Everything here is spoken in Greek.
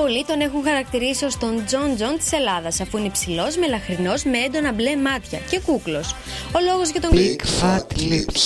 Πολλοί τον έχουν χαρακτηρίσει ως τον Τζον Τζον της Ελλάδας, αφού είναι υψηλός, μελαχρινός, με έντονα μπλε μάτια και κούκλος. Ο λόγος για τον. Big fat lips.